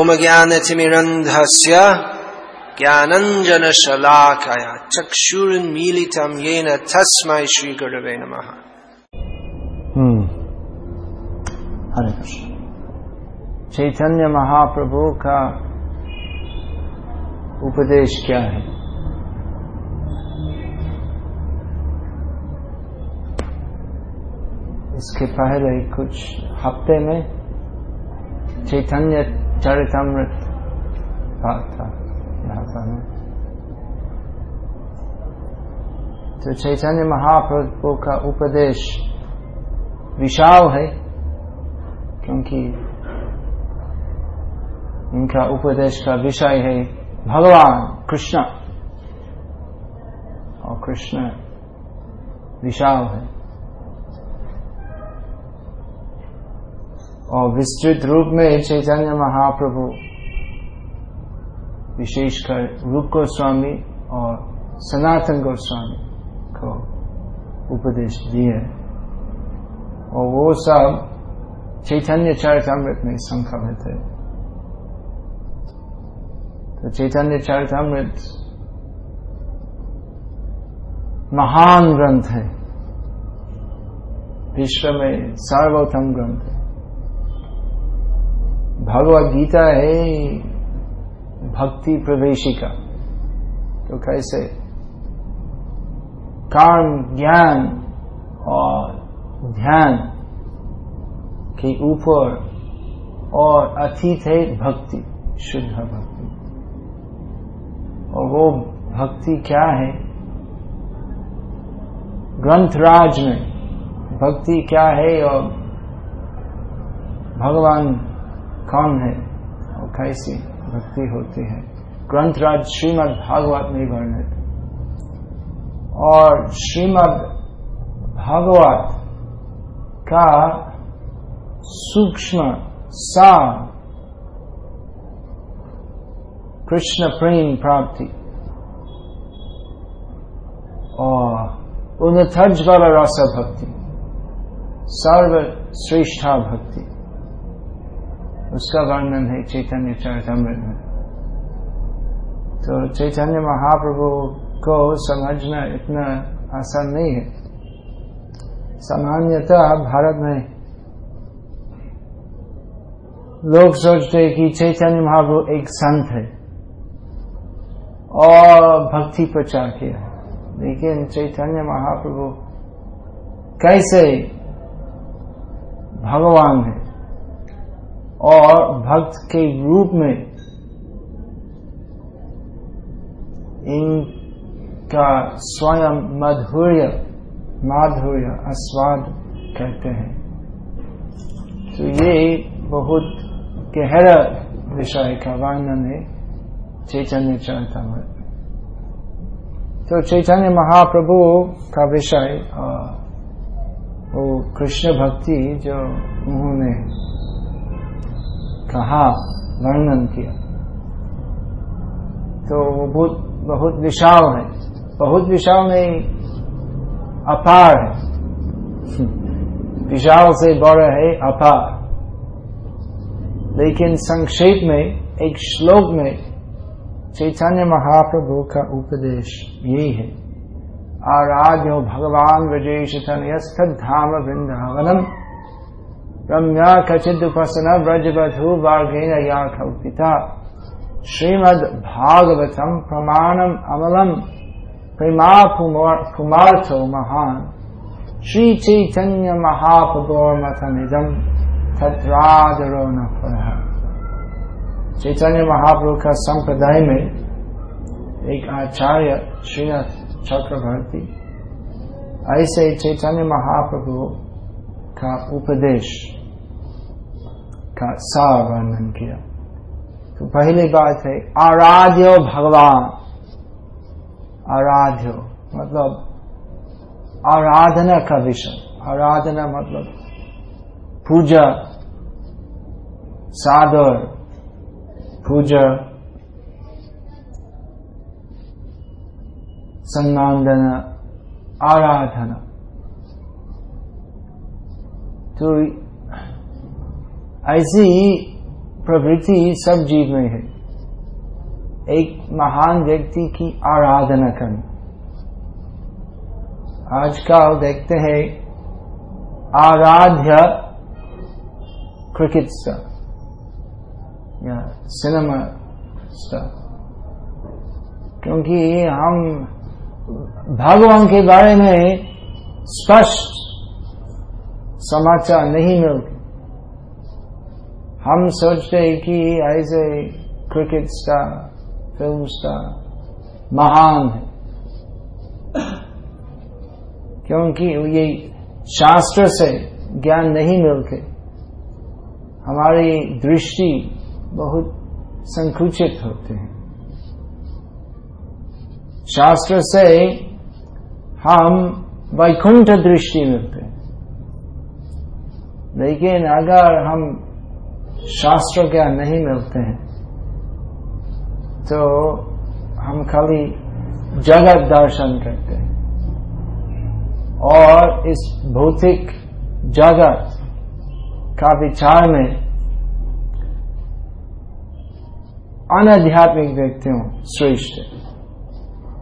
ओम ज्ञानतिमिरन्धस्य ज्ञानञ्जनशलाकया चक्षुरुन्मीलितं येन तस्मै श्रीगुरवे नमः। हम्म। हरे कृष्ण। चैतन्य महाप्रभु का उपदेश क्या है? इसके पहले कुछ हफ़्ते में चैतन्य चरितमृत। पाठ था। यहाँ पर तो चैतन्य महाप्रभु का उपदेश विशाल है, क्योंकि इनका उपदेश का विषय है भगवान कृष्ण। और कृष्ण विशाल है। और विस्तृत रूप में चैतन्य महाप्रभु विशेषकर रूप गोस्वामी और सनातन गोस्वामी को उपदेश दिए। और वो सब चैतन्य चरितमृत में संकलित है तो चैतन्य चरितमृत महान ग्रंथ है। विश्व में सर्वोत्तम ग्रंथ है। भगवत गीता है भक्ति प्रवेशिका। तो कैसे? कर्म ज्ञान और ध्यान के ऊपर और अतीत है भक्ति, शुद्ध भक्ति। और वो भक्ति क्या है? ग्रंथराज में भक्ति क्या है और भगवान कौन है और कैसी भक्ति होती है। ग्रंथ ग्रंथराज श्रीमद भागवत में वर्णित। और श्रीमद भागवत का सूक्ष्म सा कृष्ण प्रेम प्राप्ति। और उनथज वाला रस भक्ति सर्वश्रेष्ठा भक्ति। उसका वर्णन है, चैतन्य चरितमृत में। तो चैतन्य महाप्रभु को समझना इतना आसान नहीं है। सामान्यतः भारत में लोग सोचते हैं कि चैतन्य महाप्रभु एक संत है और भक्ति प्रचार किया लेकिन चैतन्य महाप्रभु कैसे भगवान है? और भक्त के रूप में इनका स्वयं मधुर्य, माधुर्य, आस्वाद कहते हैं। तो ये बहुत गहरा विषय का वर्णन है चैतन्य चरितमृत तो चैतन्य महाप्रभु का विषय वो कृष्ण भक्ति जो उन्होंने कहा, वर्णन किया। तो वो बहुत बहुत विशाल है। बहुत विशाल नहीं, अपार है। विशाल से बड़ा है, अपार। लेकिन संक्षेप में, एक श्लोक में, चैतन्य महाप्रभु का उपदेश यही है। आराध्यो भगवान व्रजेश धाम वृंदावनम रम्या कचिदुपसन व्रजवधु वार्घेन या कल्पिता श्रीमद भागवतम प्रमाणम अमलम प्रेमा कुमार्थो महान श्री चैतन्य महाप्रभोर्मथमिदम तद्रादरो न चैतन्य महाप्रभु का संप्रदाय में एक आचार्य श्रीनाथ चक्रवर्ती ऐसे चैतन्य महाप्रभु का उपदेश का सार वर्णन किया तो पहली बात है आराध्य भगवान आराध्य मतलब आराधना का विषय आराधना मतलब पूजा सादर पूजा सम्मान आराधना तो ऐसी प्रवृत्ति सब जीव में है। एक महान व्यक्ति की आराधना करना। आजकल देखते हैं आराध्य क्रिकेट स्टार या सिनेमा स्टार। क्योंकि हम भगवान के बारे में स्पष्ट समाचार नहीं मिलते। हम सोचते हैं कि ऐसे क्रिकेट स्टार फ़िल्म स्टार महान है। क्योंकि ये शास्त्र से ज्ञान नहीं मिलते। हमारी दृष्टि बहुत संकुचित होते हैं। शास्त्र से हम वैकुंठ दृष्टि मिलते। लेकिन अगर हम शास्त्र ज्ञान नहीं मिलते हैं तो हम खाली जगत दर्शन करते हैं। और इस भौतिक जगत का विचार में अनाध्यात्मिक व्यक्तियों श्रेष्ठ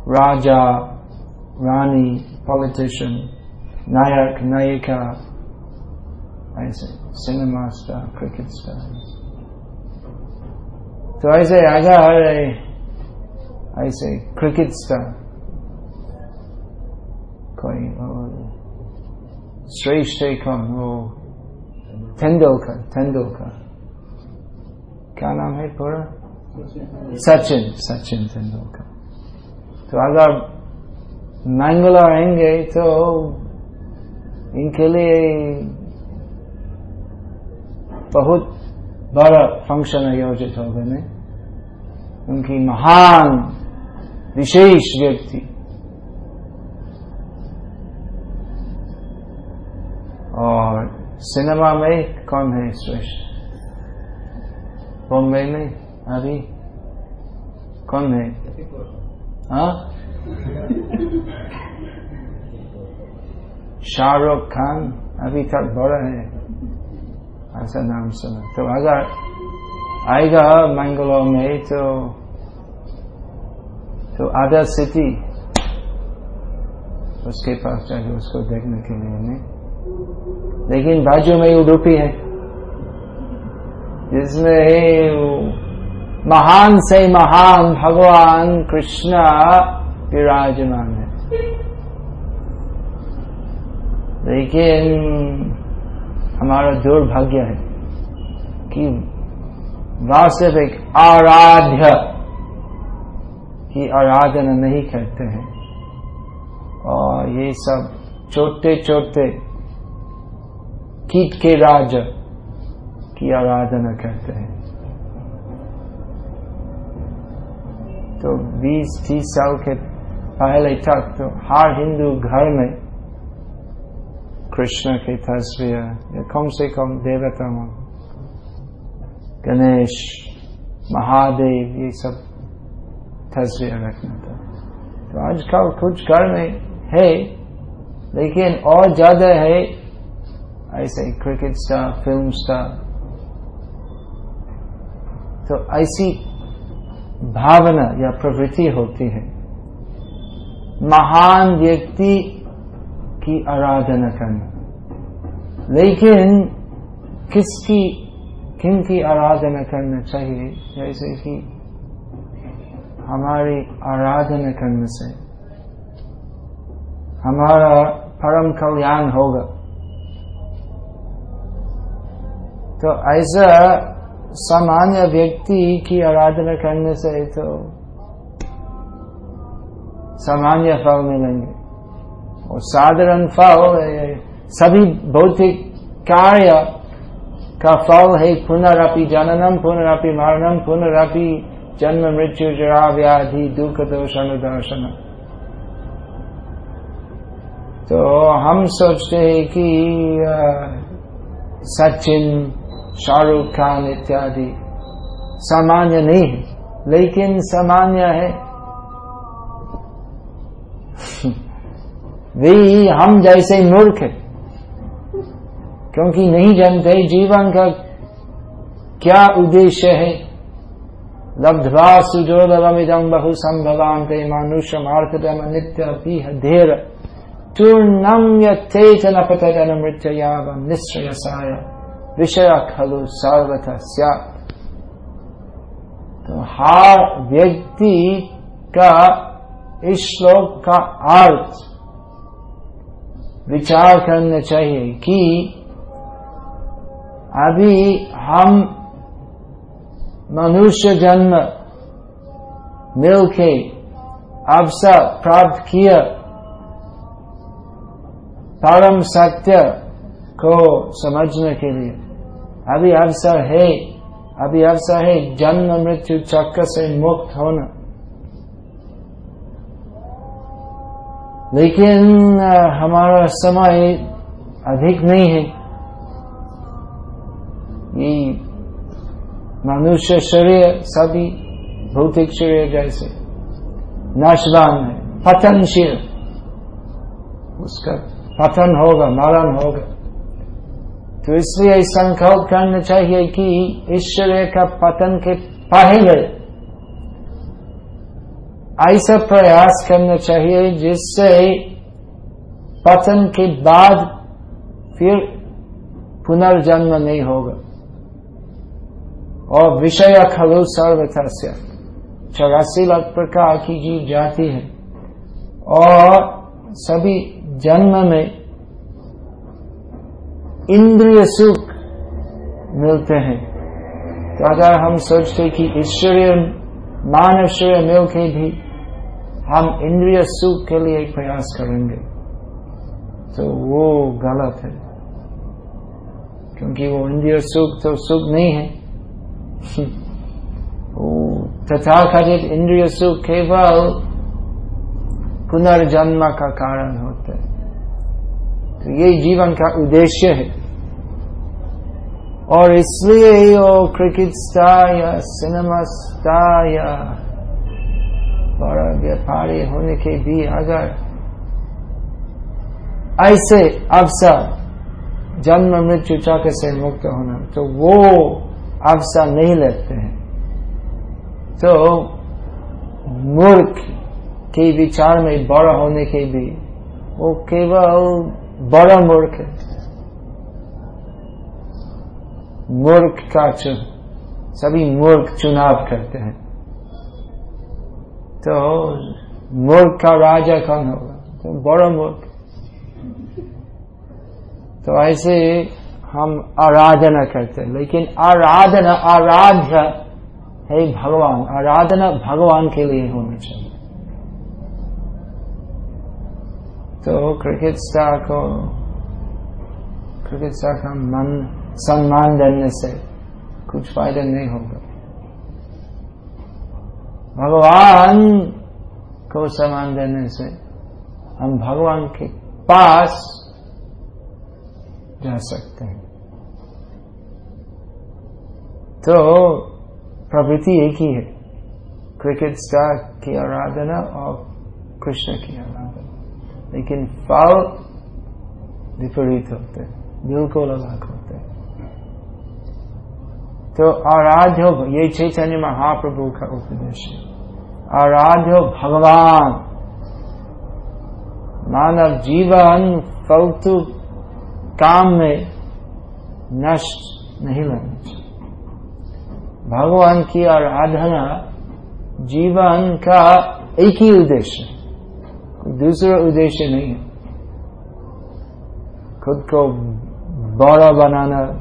राजा, रानी पॉलिटिशियन नायक, नायिका ऐसे सिनेमा स्टार क्रिकेट स्टार तो ऐसे अगर ऐसे क्रिकेट स्टार कोई श्रेष्ठ कौन वो तेंदुलकर तेंदुलकर क्या नाम है पूरा सचिन सचिन तेंदुलकर तो अगर मैंगलोर आएँगे तो इनके लिए बहुत बड़ा फ़ंक्शन आयोजित हो गए उनकी महान, विशेष व्यक्ति। और सिनेमा में कौन है श्रेष्ठ? बॉम्बे में अभी कौन है? हाँ? शाहरुख खान अभी तक बड़ा है। ऐसा नाम सुना तो अगर आएगा मैंगलोर में तो तो आधा सिटी उसके पास जाके उसको देखने के लिए नहीं। लेकिन बाजू में उडुपी है। जिसमें महान से महान भगवान कृष्ण विराजमान है। लेकिन हमारा दुर्भाग्य है कि वास्तविक आराध्य की आराधना नहीं करते हैं। और ये सब छोटे छोटे कीट के राज की आराधना करते हैं। तो 20-30 साल के पहले तक तो हर हिंदू घर में कृष्ण की तस्वीर या कम से कम देवता गणेश महादेव ये सब तस्वीर रखना था तो आजकल कुछ घर में है, लेकिन और ज़्यादा है, ऐसे क्रिकेट स्टार फ़िल्म स्टार तो ऐसी भावना या प्रवृत्ति होती है। महान व्यक्ति की आराधना करना लेकिन किसकी किन की आराधना करना चाहिए जैसे कि हमारी आराधना करने से हमारा परम कल्याण होगा तो ऐसा सामान्य व्यक्ति की आराधना करने से तो सामान्य फल मिलेंगे और साधारण फल सभी भौतिक कार्य का फल है, पुनरअपि जननम, पुनरअपि मरणम, पुनरअपि जन्म, मृत्यु, जरा, व्याधि, दुख, दोष, अनुदर्शन। तो हम सोचते हैं कि सचिन, शाहरुख खान इत्यादि सामान्य नहीं है, लेकिन सामान्य है। वे हम जैसे मूर्ख क्योंकि नहीं जानते जीवन का क्या उद्देश्य है। लब्ध्वा सुजोदमिदम बहु संभवांत मानुष मार्थदम नित्य धीर। चूर्णम यथेचन पतन मृत्यया निश्चयसाय विषय खलु सर्वथा तो हर व्यक्ति का इस श्लोक का अर्थ विचार करना चाहिए कि अभी हम मनुष्य जन्म मिलके अवसर प्राप्त किया परम सत्य को समझने के लिए। अभी अवसर है, अभी अवसर है जन्म मृत्यु चक्र से मुक्त होना। लेकिन हमारा समय अधिक नहीं है। ये मनुष्य शरीर सभी भौतिक शरीर जैसे नाशवान है, पतनशील। उसका पतन होगा, मरण होगा। तो इसलिए संकल्प करना चाहिए कि इस शरीर का पतन के पहले ऐसा प्रयास करना चाहिए जिससे पतन के बाद फिर पुनर्जन्म नहीं होगा। और विषय खलु सर्वथा चौरासी लाख प्रकार की जीव जाती है। और सभी जन्म में इंद्रिय सुख मिलते हैं। तो अगर हम सोचते कि ईश्वरीय मानव के भी हम इंद्रिय सुख के लिए प्रयास करेंगे। तो वो गलत है। क्योंकि वो इंद्रिय सुख तो सुख नहीं है। तथा कथित इंद्रिय सुख केवल पुनर्जन्म का कारण होता है। तो ये जीवन का उद्देश्य है। और इसलिए ही वो क्रिकेट स्टार या सिनेमा स्टार या बड़ा व्यापारी होने के भी अगर ऐसे अवसर जन्म मृत्यु चक्र से मुक्त होना तो वो अवसर नहीं लेते हैं। तो मूर्ख के विचार में बड़ा होने के भी, वो केवल बड़ा मूर्ख है। मूर्ख का चुन, सभी मूर्ख चुनाव करते हैं। तो मूर्ख का राजा कौन होगा? तो बड़ा मूर्ख। तो ऐसे हम आराधना करते हैं। लेकिन आराधना, आराध्य, है भगवान, आराधना भगवान के लिए होना चाहिए। तो क्रिकेट स्टार को, क्रिकेट स्टार का मन सम्मान देने से कुछ फ़ायदा नहीं होगा। भगवान को सम्मान देने से हम भगवान के पास जा सकते हैं। तो प्रवृत्ति एक ही है। क्रिकेट स्टार की आराधना और कृष्ण की आराधना। लेकिन फल विपरीत होते हैं। बिल्कुल अलग होते तो आराध्य ये चैतन्य महाप्रभु का उपदेश है। आराध्य भगवान। मानव जीवन फालतू काम में नष्ट नहीं लगना चाहिए भगवान की आराधना जीवन का एक ही उद्देश्य दूसरा उद्देश्य नहीं है। खुद को बड़ा बनाना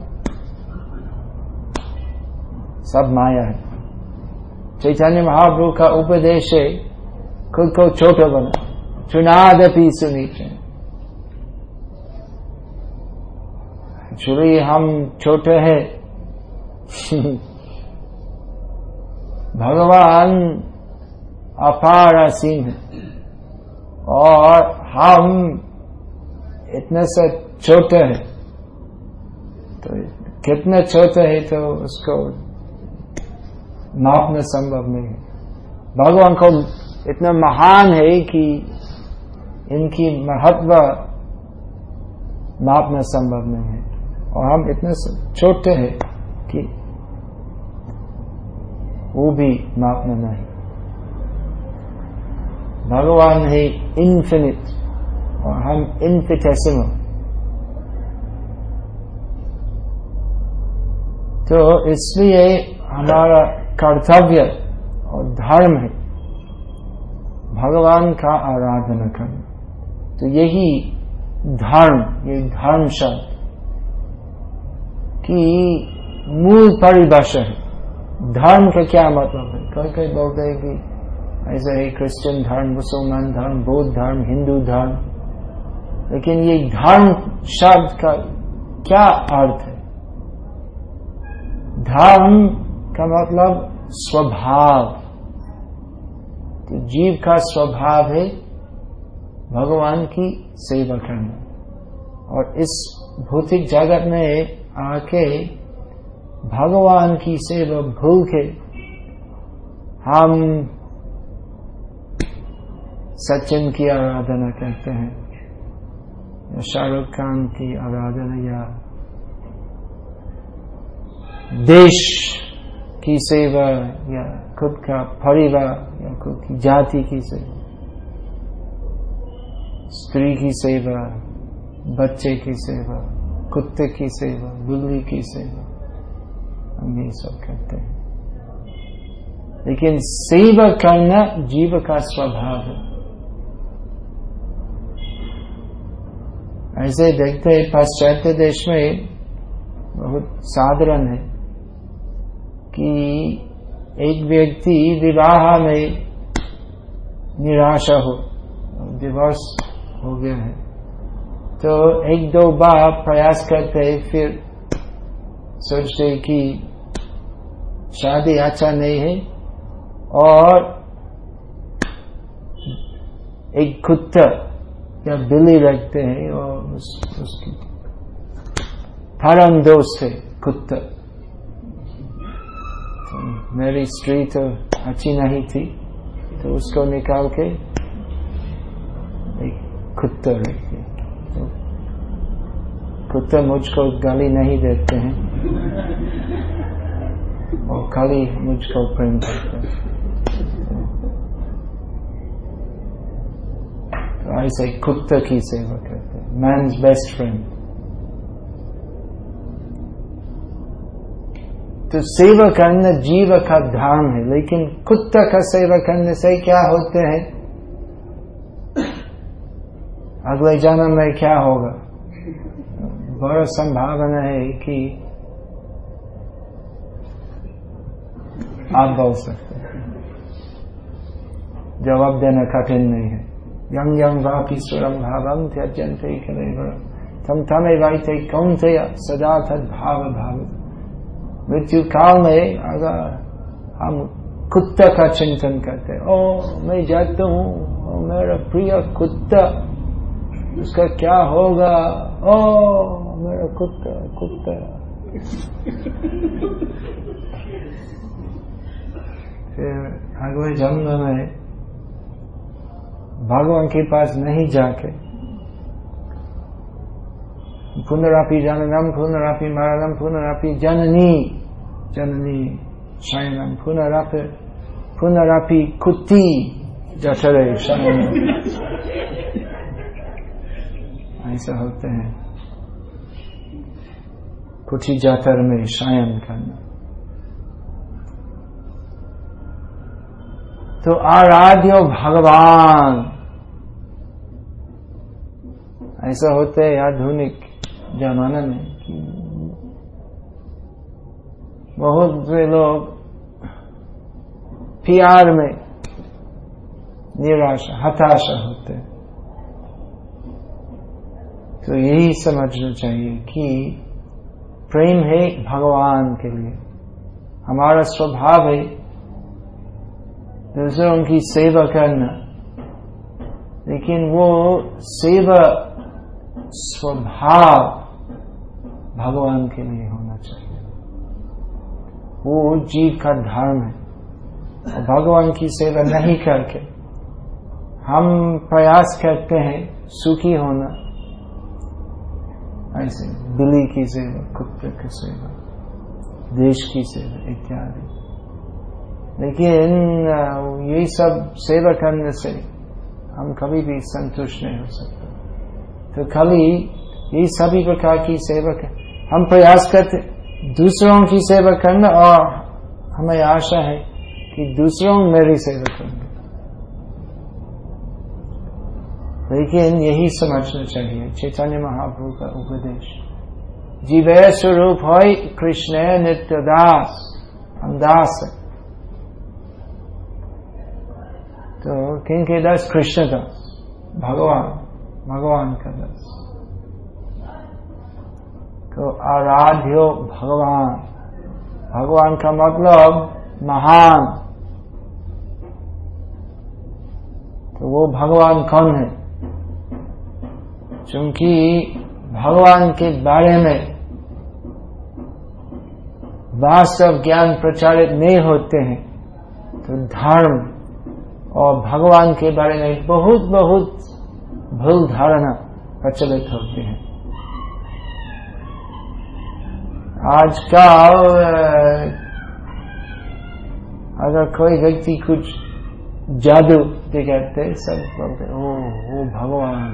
सब माया है। चैतन्य महाप्रभु का उपदेश है, खुद को छोटा बना, चुनादपि सुनीचे। एक्चुअली हम छोटे हैं। भगवान अपार असीम है। और हम इतने से छोटे हैं। तो कितने छोटे हैं तो उसको नापना संभव नहीं है। भगवान को इतना महान है कि इनकी महत्व नापना संभव नहीं है। और हम इतने छोटे हैं कि वो भी मापना नहीं। भगवान है इन्फिनिट और हम इनफिटेसिमल तो इसलिए हमारा कर्तव्य और धर्म है। भगवान का आराधना करना। तो यही धर्म, ये धर्म शब्द की मूल परिभाषा है। धर्म का क्या मतलब है? कई कई बोलते हैं कि ऐसा है क्रिश्चियन धर्म, मुसलमान धर्म, बौद्ध धर्म, हिंदू धर्म। लेकिन ये धर्म शब्द का क्या अर्थ है? धर्म का मतलब स्वभाव। तो जीव का स्वभाव है भगवान की सेवा करना। और इस भौतिक जगत में आके भगवान की सेवा भूल के हम सचिन की आराधना करते हैं। शाहरुख खान की आराधना या देश की सेवा या खुद का परिवार या खुद की जाति की सेवा, स्त्री की सेवा, बच्चे की सेवा, कुत्ते की सेवा बिल्ली की सेवा, हम ये सब करते हैं। लेकिन सेवा करना जीव का स्वभाव है। ऐसे देखते हैं, पाश्चात्य देश में बहुत साधारण है। कि एक व्यक्ति विवाह में निराशा हो डिवोर्स हो गया है तो एक दो बार प्रयास करते फिर सोचते कि शादी अच्छा नहीं है और एक कुत्ता या बिल्ली रखते हैं और उस, उसकी परम दोस्त है कुत्ता तो मेरी स्त्री तो अच्छी नहीं थी तो उसको निकाल के एक कुत्ता रखते तो कुत्ता मुझको गाली नहीं देते हैं, और खाली मुझको प्रेम करते हैं। तो ऐसे कुत्ता की सेवा करते हैं। मैंस बेस्ट फ्रेंड तो सेवा करना जीव का धर्म है, लेकिन कुत्ता का सेवा करने से क्या होते हैं? अगले जन्म में क्या होगा? बड़ा संभावना है कि आप बोल सकते जवाब देना कठिन नहीं है। यंग यंग वापीश्वरम भावम त्यजंते तम तमे थे कौन थे सदा तद भाव भाव मृत्यु काल में अगर हम कुत्ता का चिंतन करते ओ मैं जाता हूँ मेरा प्रिय कुत्ता, उसका क्या होगा? ओ मेरा कुत्ता कुत्ता। फिर अगले जन्म में भगवान के पास नहीं जाके पुनरापि जननम पुनरापि मरणम, पुनरापि जननी जननी शयनम पुनरापि पुनरापि कुत्ती जठरे शयन। ऐसा होते हैं। कुटी जातर में शयन करना। तो आराध्य भगवान। ऐसा होते है आधुनिक जमाना में। बहुत से लोग प्यार में निराशा, हताशा होते हैं। तो यही समझना चाहिए कि प्रेम है भगवान के लिए। हमारा स्वभाव है दूसरों की सेवा करना, लेकिन वो सेवा स्वभाव भगवान के लिए होना। वो जीव का धर्म है। भगवान की सेवा नहीं करके। हम प्रयास करते हैं सुखी होना। ऐसे बिल्ली की सेवा, कुत्ते की सेवा, देश की सेवा इत्यादि। लेकिन ये सब सेवा करने से हम कभी भी संतुष्ट नहीं हो सकते। तो खाली ये सभी प्रकार की सेवा हम प्रयास करते दूसरों की सेवा करना, और हमें आशा है कि दूसरों मेरी सेवा करेंगे लेकिन यही समझना चाहिए, चैतन्य महाप्रभु का उपदेश। जीव स्वरूप हो कृष्ण नित्य दास, हम दास है। तो किन के दास? कृष्ण दास, भगवान भगवान का दास। तो आराध्यो भगवान। भगवान का मतलब महान। तो वो भगवान कौन है? क्योंकि भगवान के बारे में वास्तव ज्ञान प्रचारित नहीं होते हैं तो धर्म और भगवान के बारे में बहुत बहुत भूल धारणा प्रचलित होते हैं। आज का अगर कोई व्यक्ति कुछ जादू दिखाते सब बोलते ओ वो भगवान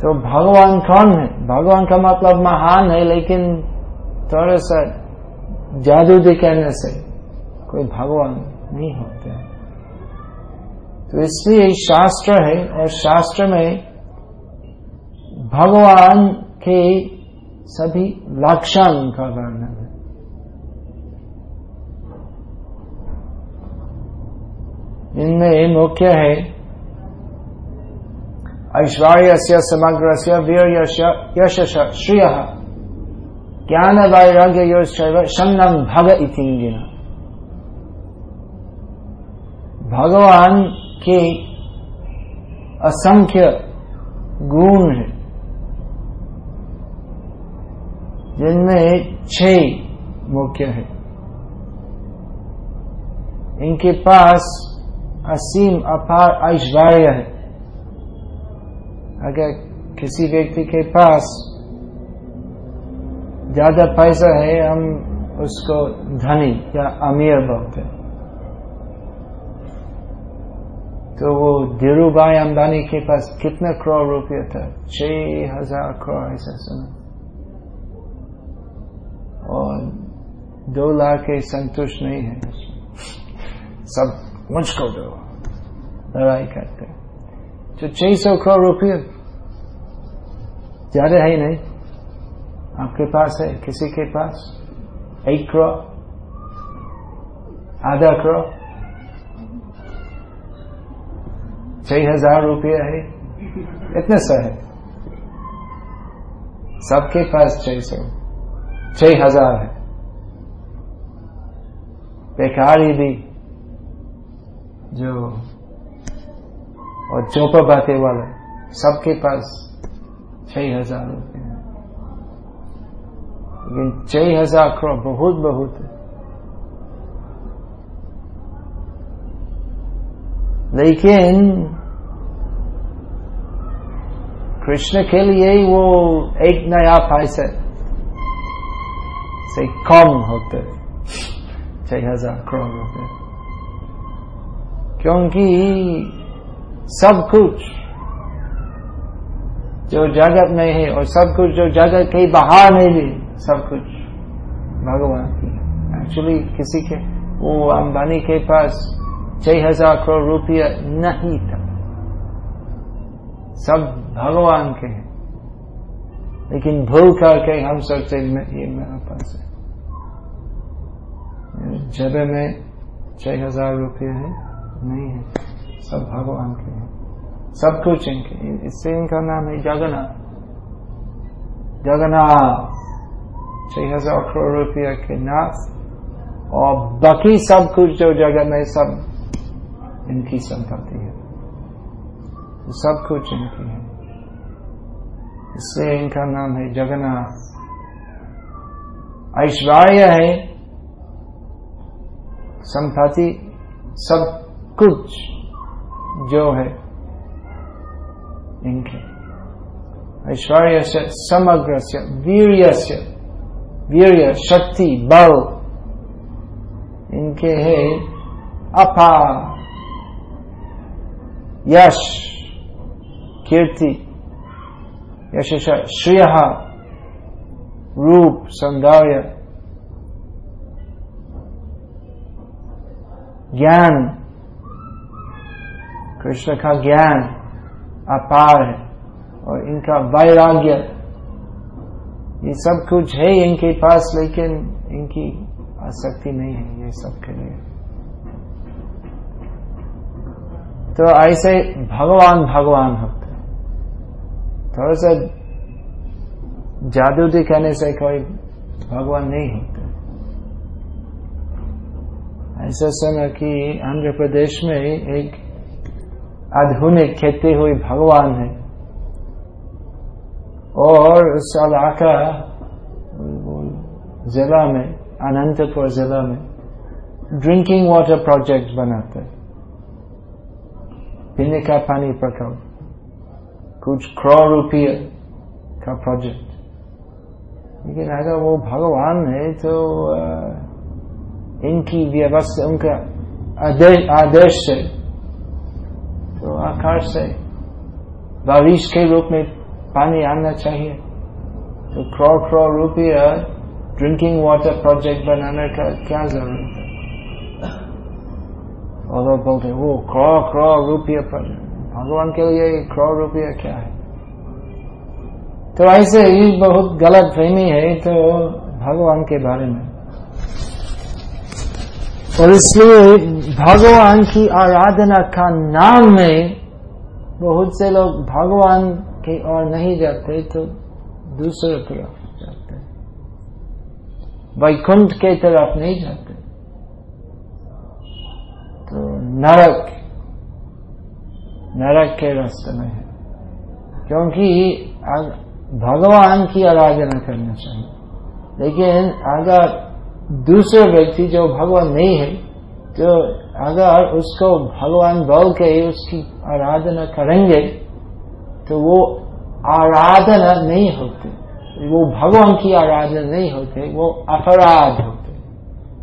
तो भगवान कौन है? भगवान का मतलब महान है, लेकिन थोड़ा सा जादू दिखाने से कोई भगवान नहीं होते तो इसलिए शास्त्र है, और शास्त्र में भगवान के सभी लक्षण का वर्णन है। इनमें मुख्य है ऐश्वर्य से समग्र से वीर यश श्रिय ज्ञान वैराग्य शन्नम भग इतिंगिना भगवान के असंख्य गुण है। जिनमें छह मुख्य है। इनके पास असीम अपार ऐश्वर्य है। अगर किसी व्यक्ति के पास ज़्यादा पैसा है, हम उसको धनी या अमीर बोलते हैं। तो वो धीरू भाई अंबानी के पास कितना करोड़ रुपया था? छ हज़ार करोड़, ऐसा सुना। और दो लाख के संतुष्ट नहीं है। सब मुझको दो। लड़ाई करते तो छह सौ करोड़ रुपये। ज़्यादा है नहीं। आपके पास है? किसी के पास? एक करोड़? आधा करोड़? छह हज़ार रुपया है। इतने सा है। सबके पास छह सौ। छह हज़ार है। बेकारी भी जो और चौपा बाते वाले, सबके पास छह हज़ार रुपये लेकिन छह हज़ार करोड़ बहुत बहुत है। लेकिन कृष्ण के लिए वो एक नया पैसे से कम होते छह हज़ार करोड़ रुपए क्योंकि सब कुछ जो जगत में है और सब कुछ जो जगत के बाहर में भी सब कुछ भगवान की एक्चुअली किसी के, वो अंबानी के पास छह हज़ार करोड़ रुपया नहीं था। सब भगवान के हैं। लेकिन भूल करके हम सोचते ये मेरा पास है। जब में छह हज़ार रुपये है, नहीं है। सब भगवान के हैं। सब कुछ इनके इससे इनका नाम है जगन्नाथ। जगन्नाथ। छह हज़ार करोड़ रुपया के नाथ और बाकी सब कुछ जो जगह में सब इनकी संपत्ति है। सब कुछ इनकी है। इससे इनका नाम है जगन्नाथ। ऐश्वर्य है। संपत्ति सब कुछ जो है, इनके। ऐश्वर्य से समग्र से वीर से वीर्य, शक्ति, बल, इनके है अपा, यश, कीर्ति यश श्रेय, रूप, सौंदर्य ज्ञान। कृष्ण का ज्ञान अपार है और इनका वैराग्य। ये सब कुछ है इनके पास, लेकिन इनकी आसक्ति नहीं है, ये सब के लिए। तो ऐसे भगवान भगवान होते थोड़ा सा जादू दिखाने से कोई भगवान नहीं होते। ऐसा सुना कि आंध्र प्रदेश में एक आधुनिक खेती हुई भगवान है। और उस इलाका जिला में, अनंतपुर जिला में ड्रिंकिंग वाटर प्रोजेक्ट बनाते। पीने का पानी प्रकल्प कुछ करोड़ रुपये का प्रोजेक्ट लेकिन अगर वो भगवान है तो इनकी व्यवस्था उनका आदेश, आदेश से तो आकाश से बारिश के रूप में पानी आना चाहिए। तो करोड़ करोड़ रुपया ड्रिंकिंग वाटर प्रोजेक्ट बनाने का क्या ज़रूरत है? और लोग बोलते वो करोड़ करोड़ रुपया भगवान के लिए करोड़ रुपया क्या है? तो ऐसे ही बहुत गलत फहमी है तो भगवान के बारे में। और इसलिए भगवान की आराधना का नाम में बहुत से लोग भगवान के और नहीं जाते तो दूसरे तरफ़ जाते वैकुंठ के तरफ़ नहीं जाते। तो नरक नरक के रास्ते में है। क्योंकि भगवान की आराधना करना चाहिए। लेकिन अगर दूसरे व्यक्ति जो भगवान नहीं है तो अगर उसको भगवान बोल के उसकी आराधना करेंगे तो वो आराधना नहीं होते। वो भगवान की आराधना नहीं होते, वो अपराध होते।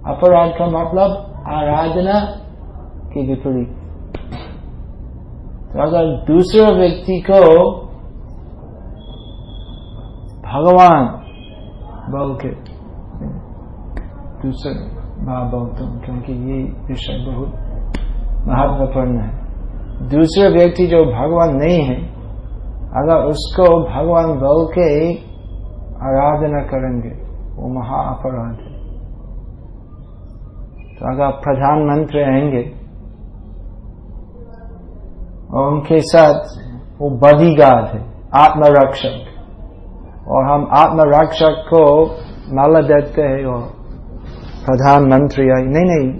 अपराध का मतलब आराधना के विपरीत। तो अगर दूसरे व्यक्ति को भगवान बोल के दूसरे माँ बोलता क्योंकि ये विषय बहुत महत्वपूर्ण है। दूसरे व्यक्ति जो भगवान नहीं है, अगर उसको भगवान बोल के आराधना करेंगे, वो महा अपराध है। तो अगर प्रधानमंत्री आएँगे, और उनके साथ वो बदीगार है, आत्मरक्षक, और हम आत्मरक्षक को माला देते हैं और प्रधानमंत्री आई नहीं नहीं।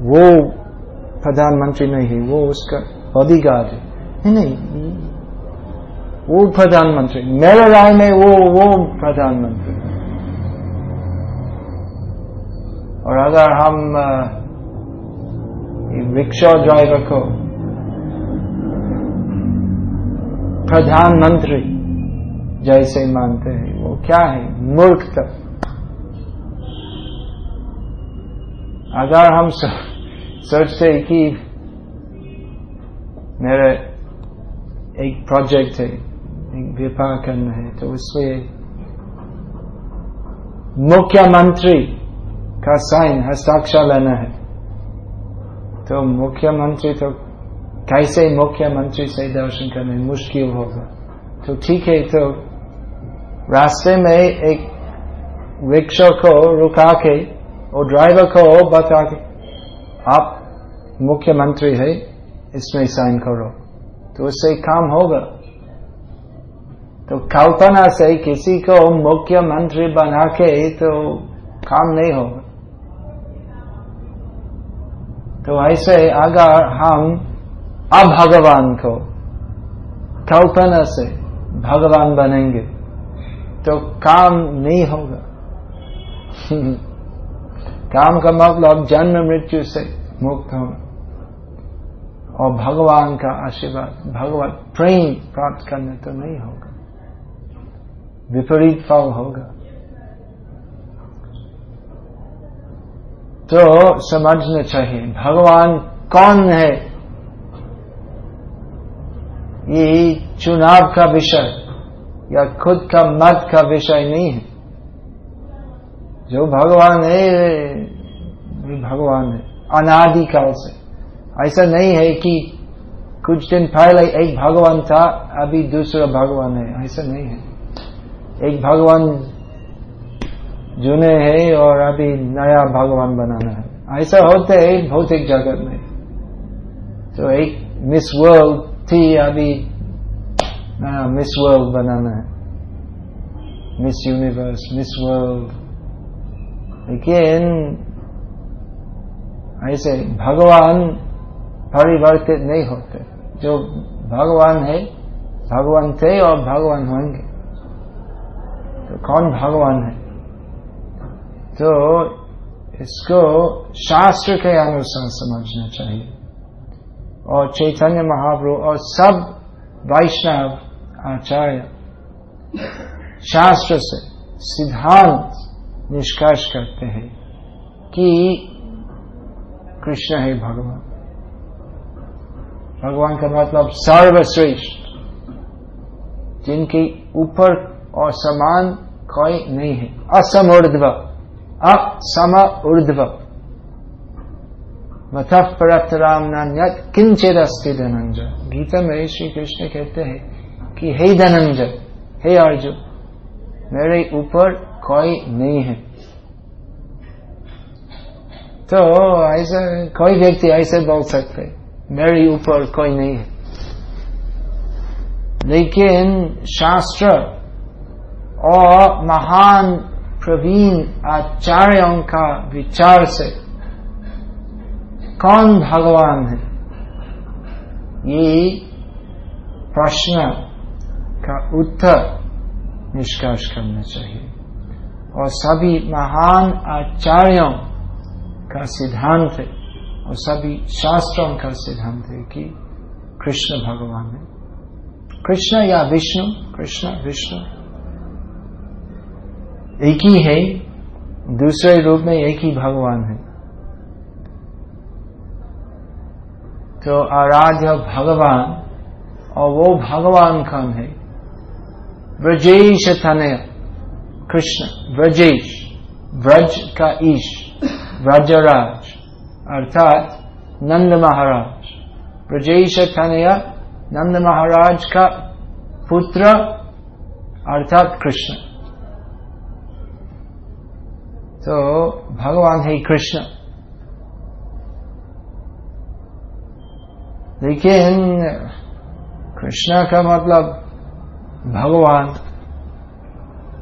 वो प्रधानमंत्री नहीं है, वो उसका बॉडीगार्ड है। नहीं नहीं। वो प्रधानमंत्री। मेरे राय में वो वो प्रधानमंत्री। और अगर हम रिक्शा ड्राइवर को प्रधानमंत्री जैसे मानते हैं, वो क्या है? मूर्खता अगर हम सोचते कि मेरे एक प्रोजेक्ट है, एक व्यापार करना है तो उसमें मुख्यमंत्री का साइन हस्ताक्षर लेना है। तो मुख्यमंत्री तो कैसे मुख्यमंत्री से दर्शन करने मुश्किल होगा। तो ठीक है तो रास्ते में एक रिक्शा को रुका के और ड्राइवर को बता के, आप मुख्यमंत्री है, इसमें साइन करो। तो उससे काम होगा। तो कल्पना से किसी को मुख्यमंत्री बना के तो काम नहीं होगा। तो ऐसे अगर हम अभगवान को कल्पना से भगवान बनेंगे। तो काम नहीं होगा। काम का मतलब जन्म, मृत्यु से मुक्त होना। और भगवान का आशीर्वाद भगवत प्रेम प्राप्त करने तो नहीं होगा। विपरीत फल होगा। तो समझना चाहिए, भगवान कौन है? ये चुनाव का विषय या खुद का मत का विषय नहीं है। जो भगवान है भगवान है। अनादि अनादिकाल से। ऐसा नहीं है कि कुछ दिन पहले एक भगवान था, अभी दूसरा भगवान है। ऐसा नहीं है। एक भगवान जुने है और अभी नया भगवान बनाना है। ऐसा होते है भौतिक जगत में। तो एक मिस वर्ल्ड थी, अभी नया मिस वर्ल्ड बनाना है। मिस यूनिवर्स मिस वर्ल्ड लेकिन ऐसे भगवान परिवर्तित नहीं होते जो भगवान है भगवान थे और भगवान होंगे तो कौन भगवान है तो इसको शास्त्र के अनुसार समझना चाहिए और चैतन्य महाप्रभु और सब वैष्णव आचार्य शास्त्र से सिद्धांत निष्कर्ष करते हैं कि कृष्ण है भगवान। भगवान का मतलब सर्वश्रेष्ठ, जिनके ऊपर और समान कोई नहीं है। असम ऊर्ध्व असम ऊर्ध्व मथफ परत राम नान्यत किंचित अस्ति धनंजय गीता में श्री कृष्ण कहते हैं कि हे धनंजय हे अर्जुन, मेरे ऊपर कोई नहीं है। तो ऐसा कोई व्यक्ति ऐसे बोल सकते मेरे ऊपर कोई नहीं है। लेकिन शास्त्र और महान प्रवीण आचार्यों का विचार से कौन भगवान है? ये प्रश्न का उत्तर निष्कर्ष करना चाहिए। और सभी महान आचार्यों का सिद्धांत है, और सभी शास्त्रों का सिद्धांत है कि कृष्ण भगवान है। कृष्ण या विष्णु, कृष्ण, विष्णु। एक ही है, दूसरे रूप में एक ही भगवान है। तो आराध्य भगवान, और वो भगवान कौन है? ब्रजेश तनय। कृष्ण ब्रजेश ब्रज का ईश व्रजराज अर्थात नंद महाराज ब्रजेश तनय नंद महाराज का पुत्र अर्थात कृष्ण तो भगवान है कृष्ण लेकिन कृष्ण का मतलब भगवान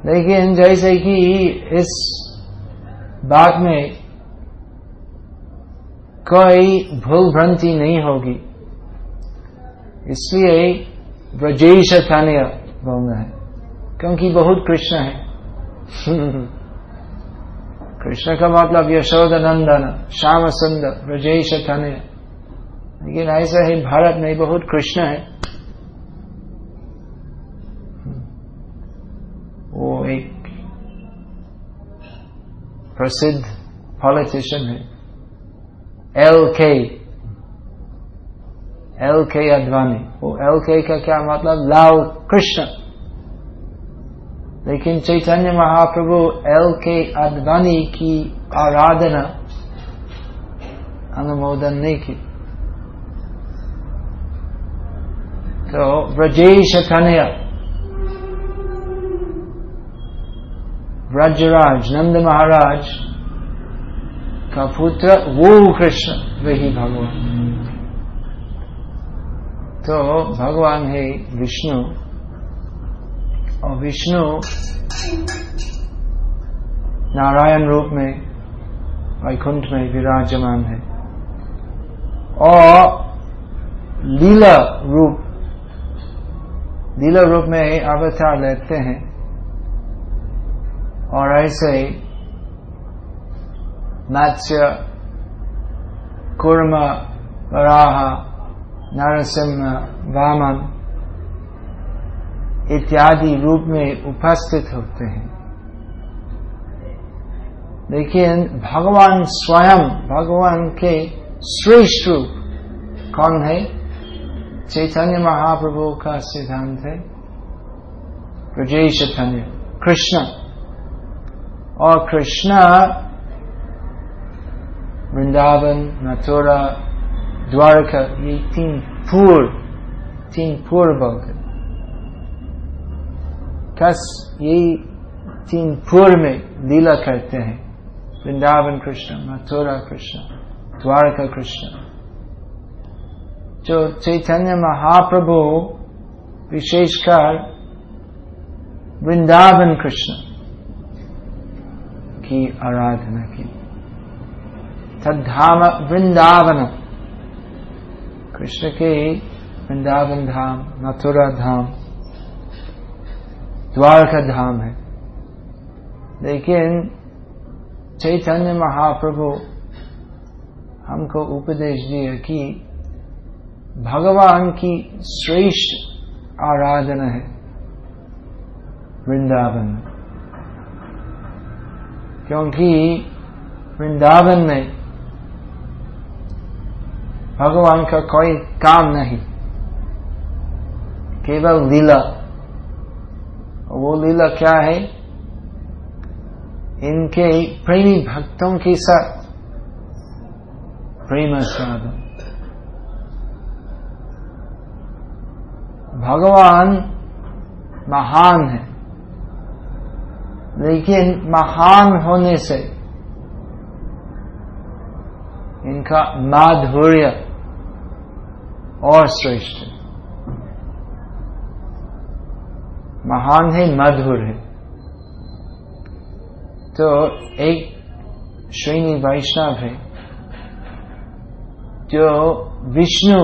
लेकिन जैसे कि इस बात में कोई भूल भ्रांति नहीं होगी। इसलिए ब्रजेश थानिया बोलना है, क्योंकि बहुत कृष्ण है। कृष्ण का मतलब यशोदनंदन श्याम सुंदर ब्रजेश थानिया लेकिन ऐसा ही भारत में बहुत कृष्ण है। एक प्रसिद्ध पॉलिटिशियन है एल के एल के अडवाणी वो एल के का क्या मतलब लाल कृष्ण लेकिन चैतन्य महाप्रभु एल के अडवाणी की आराधना अनुमोदन नहीं की तो ब्रजेश कन्या ब्रजराज नंद महाराज का पुत्र वो कृष्ण वही भगवान तो भगवान है विष्णु और विष्णु नारायण रूप में, वैकुंठ में विराजमान है। और लीला रूप लीला रूप में अवतार लेते हैं। और ऐसे मत्स्य कुर्म, वराह, नरसिंह, वामन इत्यादि रूप में उपस्थित होते हैं। लेकिन भगवान स्वयं, भगवान के श्रेष्ठ रूप कौन है? चैतन्य महाप्रभु का सिद्धांत है। चैतन्य कृष्ण। और कृष्ण वृंदावन, मथुरा, द्वारका, ये तीन पूर्व तीन पूर्व कस ये तीन पूर्व में लीला करते हैं। वृंदावन कृष्ण, मथुरा कृष्ण, द्वारका कृष्ण। जो चैतन्य महाप्रभु, विशेषकर वृंदावन कृष्ण। की आराधना की। तद्धाम वृंदावन। कृष्ण के वृंदावन धाम, मथुरा धाम, द्वारका धाम है। लेकिन चैतन्य महाप्रभु हमको उपदेश दिया कि भगवान की श्रेष्ठ आराधना है वृंदावन। क्योंकि वृंदावन में भगवान का कोई काम नहीं। केवल लीला। वो लीला क्या है? इनके प्रेमी भक्तों के साथ प्रेम साधन भगवान महान है। लेकिन महान होने से इनका माधुर्य और श्रेष्ठ महान है, मधुर है। तो एक श्रेणी वैष्णव है, जो विष्णु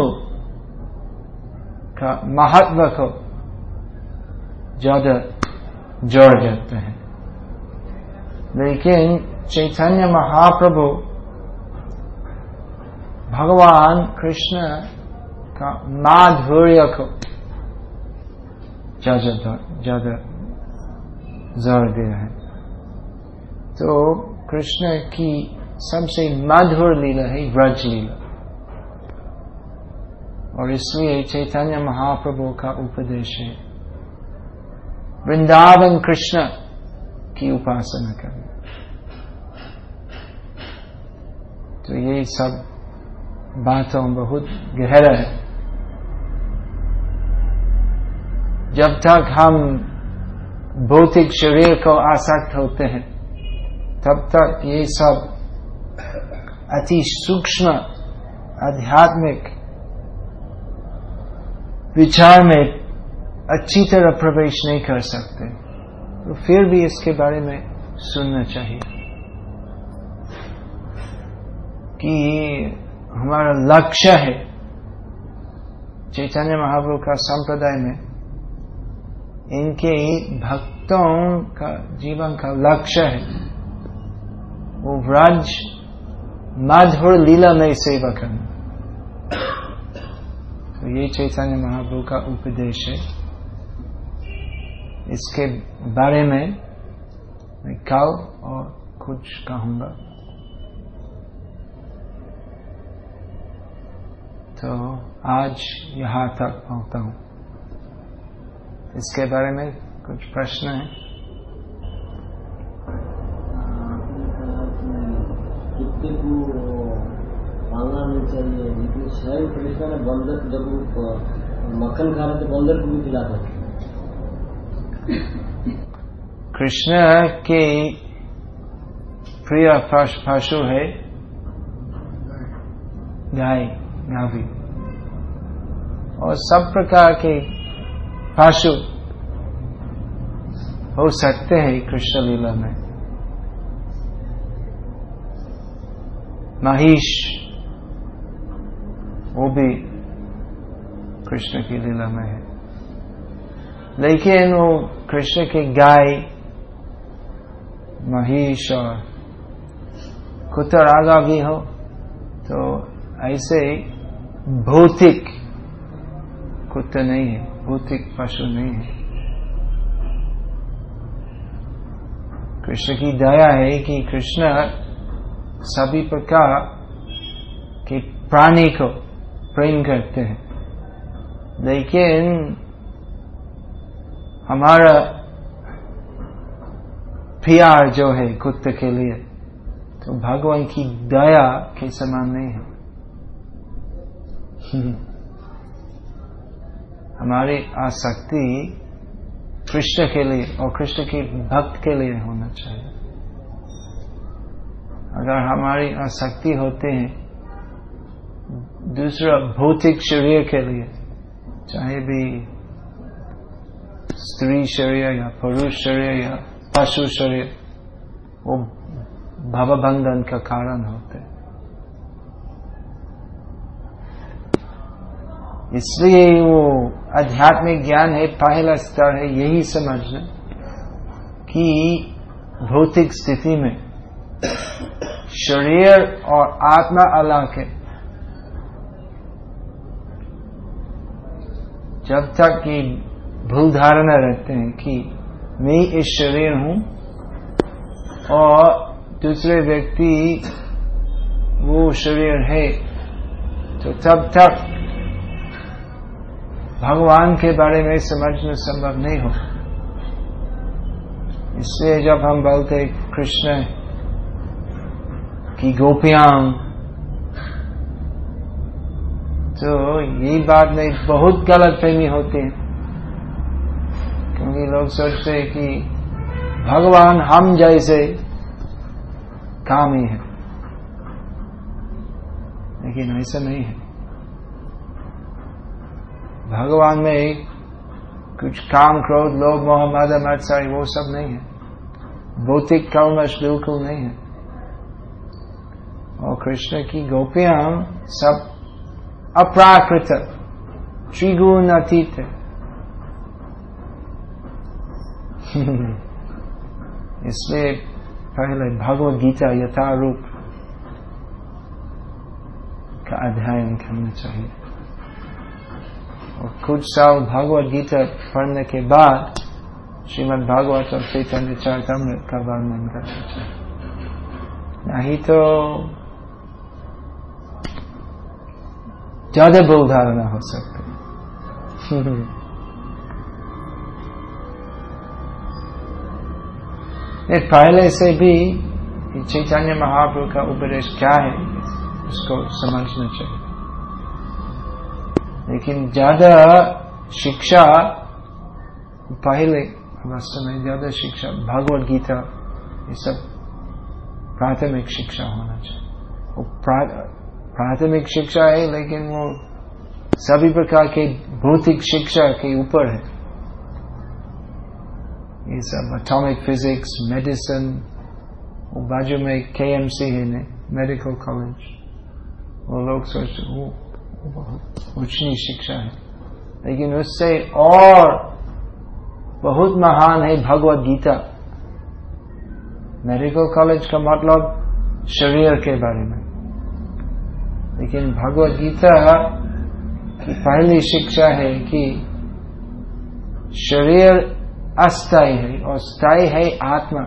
का महत्व को ज़्यादा जोड़ देते हैं। लेकिन चैतन्य महाप्रभु भगवान कृष्ण का माधुर्य को ज़्यादा ज़ोर दिया है तो कृष्ण की सबसे मधुर लीला है व्रज लीला और इसलिए चैतन्य महाप्रभु का उपदेश है वृंदावन कृष्ण की उपासना करना। तो ये सब बातों बहुत गहरा है। जब तक हम भौतिक शरीर को आसक्त होते हैं, तब तक ये सब अति सूक्ष्म आध्यात्मिक विचार में अच्छी तरह प्रवेश नहीं कर सकते। तो फिर भी इसके बारे में सुनना चाहिए कि हमारा लक्ष्य है चैतन्य महाप्रभु का संप्रदाय में इनके भक्तों का जीवन का लक्ष्य है। वो व्रज, मधुर लीला में सेवा करना। तो ये चैतन्य महाप्रभु का उपदेश है। इसके बारे में मैं कल और कुछ कहूँगा। तो आज यहाँ तक पहुँचता हूँ। इसके बारे में कुछ प्रश्न है। चाहिए लेकिन ने बंदर, जब मक्खन खा रहे थे बंदर को भी कृष्ण के प्रिय पशु है? गाय, गाभी। और सब प्रकार के पशु हो सकते हैं कृष्ण लीला में। महिष वो भी कृष्ण की लीला में है। लेकिन वो कृष्ण के गाय महिष और कुत्ता रागा भी हो तो ऐसे भौतिक कुत्ता नहीं है, भौतिक पशु नहीं है। कृष्ण की दया है कि कृष्ण सभी प्रकार के प्राणी को प्रेम करते हैं। लेकिन हमारा प्यार जो है कुत्ते के लिए तो भगवान की दया के समान नहीं है। हमारी आसक्ति कृष्ण के लिए और कृष्ण के भक्त के लिए होना चाहिए। अगर हमारी आसक्ति होते हैं, दूसरा भौतिक शरीर के लिए, चाहे भी स्त्री शरीर या पुरुष शरीर या पशु शरीर, वो भवबंधन का कारण होते इसलिए वो आध्यात्मिक ज्ञान है, पहला स्तर है, यही समझना कि भौतिक स्थिति में शरीर और आत्मा अलग है। जब तक कि भूल धारणा रहते हैं कि मैं इस शरीर हूँ और दूसरे व्यक्ति वो शरीर है। तो तब तक भगवान के बारे में समझना संभव नहीं हो। इसलिए जब हम बोलते कृष्ण की गोपियाँ तो यही बात में बहुत गलत फहमी होती है। लोग सोचते हैं कि भगवान हम जैसे काम ही। है लेकिन ऐसा नहीं है। भगवान में कुछ काम क्रोध, लोभ मोह मद मत्सर वो सब नहीं है। भौतिक कलमश बिल्कुल नहीं है। और कृष्ण की गोपियाँ सब अप्राकृत त्रिगुण अतीत है। इसलिए पहले भगवत गीता यथारूप का अध्ययन करना चाहिए। और कुछ साल भगवत गीता पढ़ने के बाद श्रीमद भागवत और चैतन्य चरितमृत का वर्णन करना चाहिए। नहीं तो ज़्यादा भूल धारणा हो सकती। पहले से भी चैतन्य महाप्रभु का उपदेश क्या है, उसको समझना चाहिए। लेकिन ज़्यादा शिक्षा पहले अवस्था में ज़्यादा शिक्षा, भगवत गीता, ये सब प्राथमिक शिक्षा होना चाहिए। वो प्राथमिक शिक्षा है, लेकिन वो सभी प्रकार के भौतिक शिक्षा के ऊपर है। ये सब एटॉमिक फिजिक्स मेडिसिन बाजू में के एम सी है ने मेडिकल कॉलेज वो लोग सोचते वो बहुत शिक्षा है लेकिन उससे और बहुत महान है भगवत गीता मेडिकल कॉलेज का मतलब शरीर के बारे में लेकिन भगवत गीता की पहली शिक्षा है कि शरीर अस्थाई है। और स्थायी है आत्मा।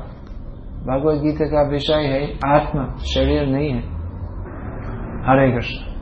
भगवदगीता का विषय है आत्मा। शरीर नहीं है। हरे कृष्ण।